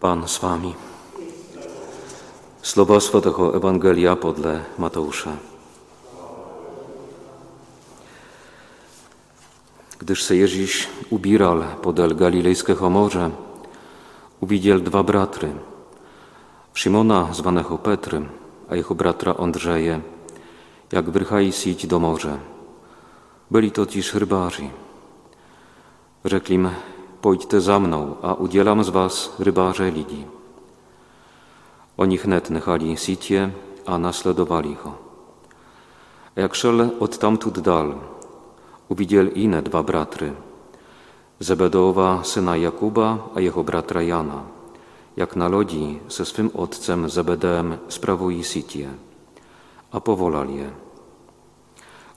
Pan z wami. Słowa Świętego Ewangelia podle Mateusza. Gdyż se Ježíš ubíral podél Galilejského moře, uwidział dwa bratry, Szymona zwanego Petrem, a jego bratra Andrzeje, jak wyrchali sić do morza. Byli to ci rybarzy. Rzekli im, pójdźcie za mną, a udzielam z was rybarze lidzi. Oni chnet nechali sicie, a nasledowali go. Jak szel od tamtud dal, uwidział inne dwa bratry, Zebedowa syna Jakuba, a jego bratra Jana, jak na lodzi ze swym otcem Zebedeem sprawuje sitie, a powolali je.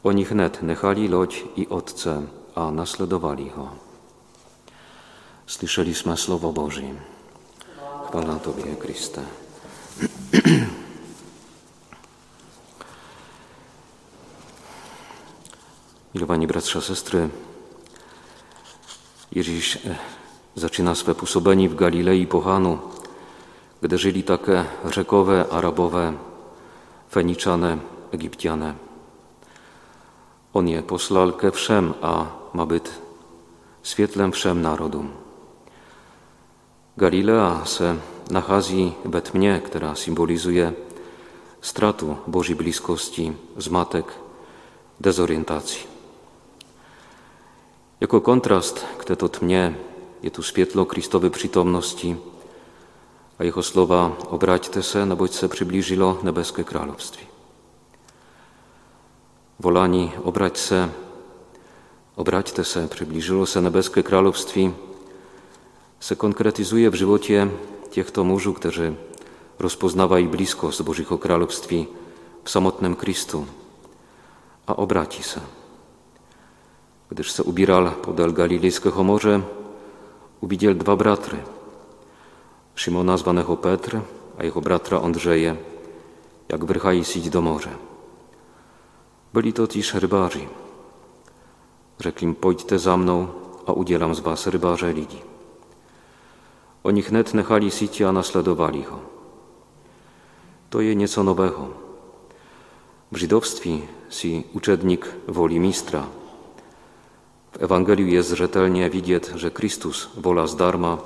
Oni chnet nechali lodź i otce, a nasledowali go. Słyszeliśmy Słowo Boże. Chwala Tobie, Chryste. Milowani bratrza, sestry, Ježíš zaczyna swe působení v Galilei Pohanu, kde żyli také Řekové, Arabové, Feničané, Egiptiané. On je poslal ke všem a ma być świetlem wszem narodom. Galilea se nachází ve tmě, která symbolizuje stratu Boží bliskosti, zmatek, dezorientacji. Jako kontrast k této tmě je tu světlo Kristowy přítomnosti a jeho slova obraťte se, neboť se přiblížilo nebeské království. Volání obrať se, obraťte se, přiblížilo se nebeské království, se konkretizuje w żywocie těchto mužů, którzy rozpoznawají bliskost Božího království w samotnym Kristu, a obraci se. Gdyż se ubíral podél Galilejskiego morza, uwidział dwa bratry, Szymona zwanego Petr, a jego bratra Andrzeje, jak wyrchali sić do morza. Byli to ci rybarzy. Rzekli im, pójdźcie za mną, a udzielam z was rybarze lidzi. Oni chnet nechali sici, a nasledowali go. To je nieco nowego. W żydowstwie si uczednik woli mistra. W Ewangelii jest rzetelnie widzieć, że Chrystus wola zdarma,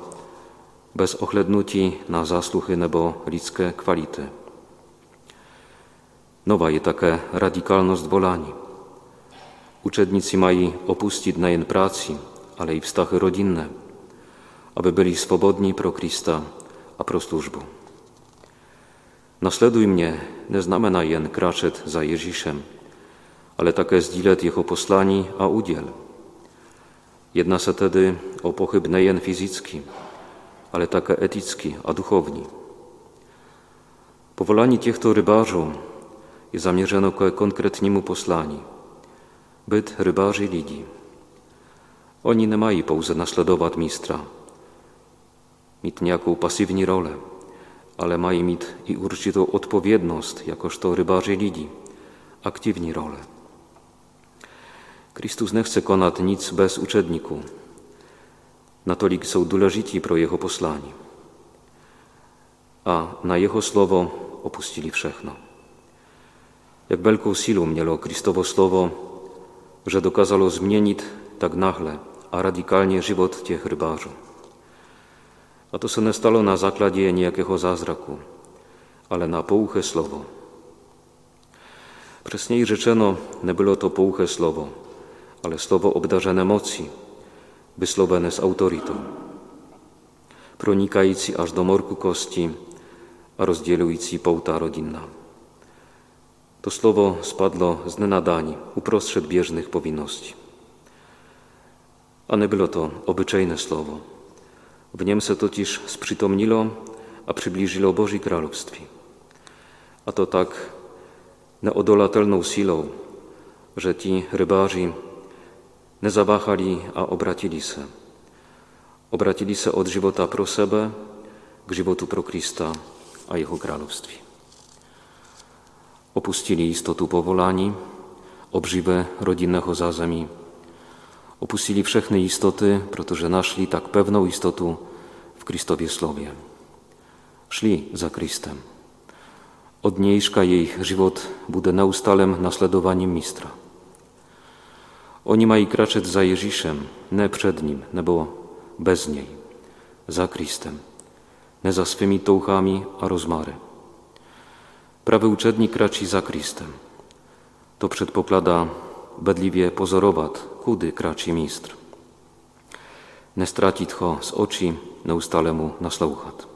bez ochlednuti na zasłuchy nebo ludzkie kwality. Nowa je také radikalność wolani. Uczednicy mają opuścić najen pracy, ale i wstachy rodzinne, aby byli swobodni pro Krista, a pro służbu. Nasleduj mnie, nie znamena jen kraczet za Ježíšem, ale také sdílet jeho poslání a udziel. Jedna se tedy o pochyb nejen fyzický, ale také etický a duchowni. Povolání těchto rybářů je zaměřeno ke konkretnímu poslání. Byt rybáři lidí. Oni nemají pouze nasledovat mistra, mít nějakou pasywní rolę, ale mají mít i určitou odpovědnost, jakožto rybáři lidí, aktywní rolę. Chrystus nechce konat nic bez uczedniku. Natolik są důležití pro jeho poslání. A na jeho słowo opuścili wszechno. Jak wielką siłą mielo Chrystowo słowo, że dokazalo zmienić tak nagle, a radykalnie żywot tych rybarzy. A to se nestalo na základě nějakého zázraku, ale na pouche słowo. Przesniej rzeczeno, nie było to pouche słowo, ale słowo obdarzone emocji, wysłowione z autorytą, pronikający aż do morku kości, a rozdzielujący połta rodzinna. To słowo spadło z nenadani, uprostřed bieżnych powinności. A nie było to obyczajne słowo. W niem se totiž sprzytomnilo, a przybliżyło Boży Królestwie. A to tak neodolatelną silą, że ci rybarzy nie zawahali, a obracili se. Obracili se od żywota pro sebe k żywotu pro Krista a Jego Królestwie. Opuścili istotu powolani, obrzywę rodzinnego zazemi, Opuścili wszechne istoty, protože našli tak pewną istotu w Kristowie Słowie. Szli za Kristem. Od niejszka jej život bude neustálem nasledowaniem mistra. Oni mají kračet za Ježíšem, ne před ním nebo bez něj, za Kristem, ne za swymi touchami a rozmary. Prawy uczednik kraci za Kristem. To przedpoklada bedliwie pozorowat, kudy kraći mistr. Ne stratit ho z oči, neustale mu naslouchat.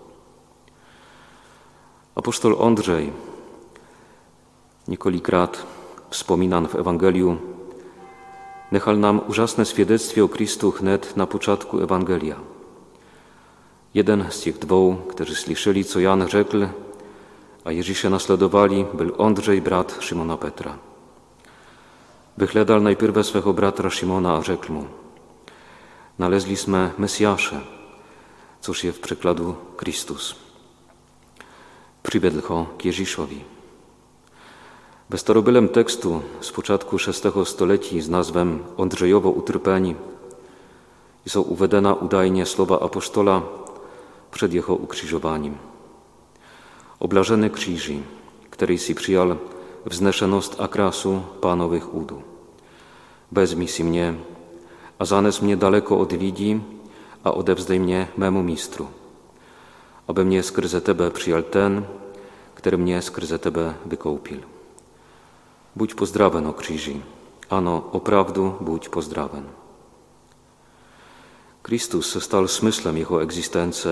Apostol Andrzej niekolikrat wspominan w Ewangeliu nechal nam užasne svedectwie o Kristu hned na początku Ewangelia. Jeden z tych dwóch, którzy słyszeli, co Jan rzekł, a Ježiša nasledowali, był Andrzej, brat Szymona Petra. Wychledal najpierw swego bratra Szymona, a rzekł mu, naleźliśmy Mesjasze, cóż je w przekładu Chrystus. Przywiedł ho k Ježíšowi. Beztorobylem tekstu z początku VI stuleci z nazwem Ondrzejowo utrpeni są uvedena udajnie słowa apostola przed jego ukrzyżowaniem. Oblażeny krzyży, który si przyjal wzneszenost a krasu Panowych udu. Bezmi si mnie, a zanes mnie daleko od lidí a odevzdej mnie memu mistru, aby mnie skrze Tebe przyjal ten, który mnie skrze Tebe wykoupił. Budź pozdraven o krzyży, ano oprawdu budź pozdraven. Chrystus stal smyslem Jego egzystencji,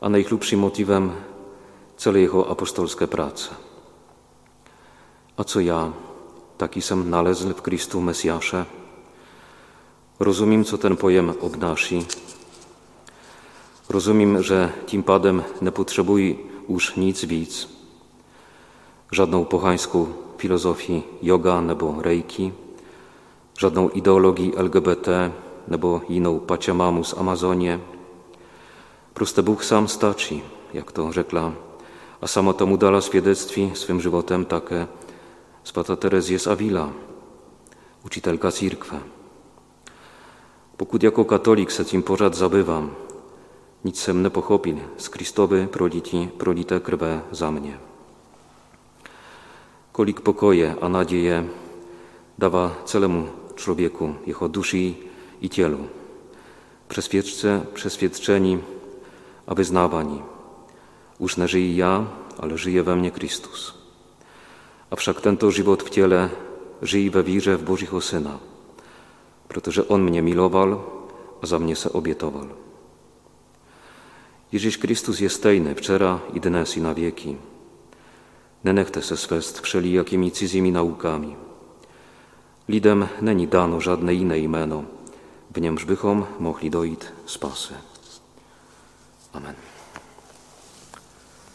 a najchlubszym motywem całej Jego apostolskiej pracy. A co ja, taki sam nalezl w Chrystu Mesjasze? Rozumiem, co ten pojem obnaši. Rozumiem, że tym padem nie potrzebuję już nic víc. Żadną pochańską filozofii yoga nebo reiki, żadną ideologii LGBT nebo inną paciamamu z Amazonie. Proste Bóg sam staczy, jak to rzekła, a samo to mu dala świadectwi swym żywotem takie Spata Terezję z Avila, uczytelka církve. Pokud jako katolik se tím pořád zabywam, nic jsem nepochopil z Kristowy proliti, prolité krve za mnie. Kolik pokoje a nadzieję dawa celemu człowieku, jego duszy i cielu, przeświadczeni, a wyznawani. Już nie żyję ja, ale żyje we mnie Chrystus. A wszak tento żywot w ciele żyje we wierze w Bożego Syna, protože On mnie milował, a za mnie se obietował. Ježíš Kristus jest stejny wczera i dnes i na wieki. Ne nechte se svést wszelijakimi cizimi naukami. Lidem není dano żadne inne imieno, w niemż bychom mogli dojít spasy. Amen.